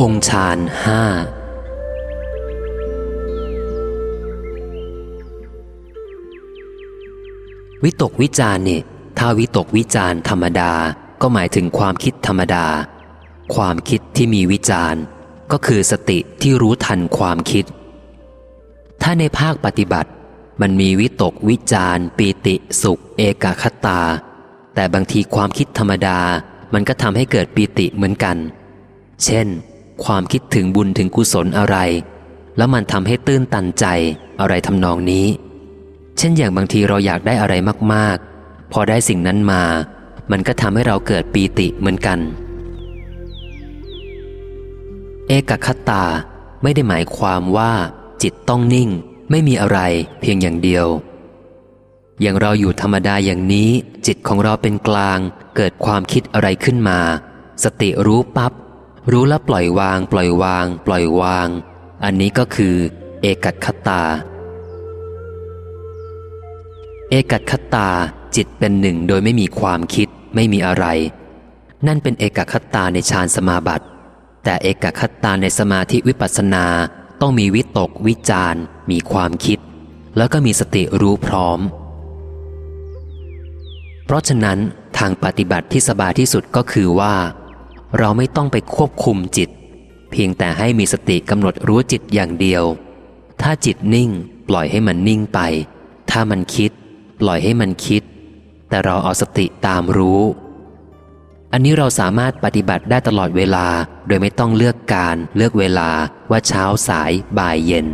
องค์ฌานห้าวิตกวิจารเนี่ยถ้าวิตกวิจารธรรมดา ก็หมายถึงความคิดธรรมดา ความคิดที่มีวิจารก็คือสติที่รู้ทันความคิด ถ้าในภาคปฏิบัติ มันมีวิตกวิจารปีติสุข เอกคตา แต่บางทีความคิดธรรมดา มันก็ทำให้เกิดปีติเหมือนกัน เช่น ความคิดถึงบุญถึงกุศลอะไร แล้วมันทำให้ตื้นตันใจอะไรทำนองนี้ เช่นอย่างบางทีเราอยากได้อะไรมากๆ พอได้สิ่งนั้นมา มันก็ทำให้เราเกิดปีติเหมือนกัน เอกคตาไม่ได้หมายความว่าจิตต้องนิ่ง ไม่มีอะไรเพียงอย่างเดียว อย่างเราอยู่ธรรมดาอย่างนี้ จิตของเราเป็นกลาง เกิดความคิดอะไรขึ้นมา สติรู้ปับ๊บ รู้แล้วปล่อยวาง ปล่อยวาง ปล่อยวาง อันนี้ก็คือ เอกัคตา เอกัคตาจิตเป็นหนึ่งโดยไม่มีความคิดไม่มีอะไร นั่นเป็นเอกคตาในฌานสมาบัติ แต่เอกคตาในสมาธิวิปัสสนาต้องมีวิตกวิจารมีความคิด แล้วก็มีสติรู้พร้อม เพราะฉะนั้นทางปฏิบัติที่สบายที่สุดก็คือว่า เราไม่ต้องไปควบคุมจิต เพียงแต่ให้มีสติกำหนดรู้จิตอย่างเดียว ถ้าจิตนิ่ง ปล่อยให้มันนิ่งไป ถ้ามันคิด ปล่อยให้มันคิด แต่เราเอาสติตามรู้ อันนี้เราสามารถปฏิบัติได้ตลอดเวลา โดยไม่ต้องเลือกการเลือกเวลาว่าเช้าสายบ่ายเย็น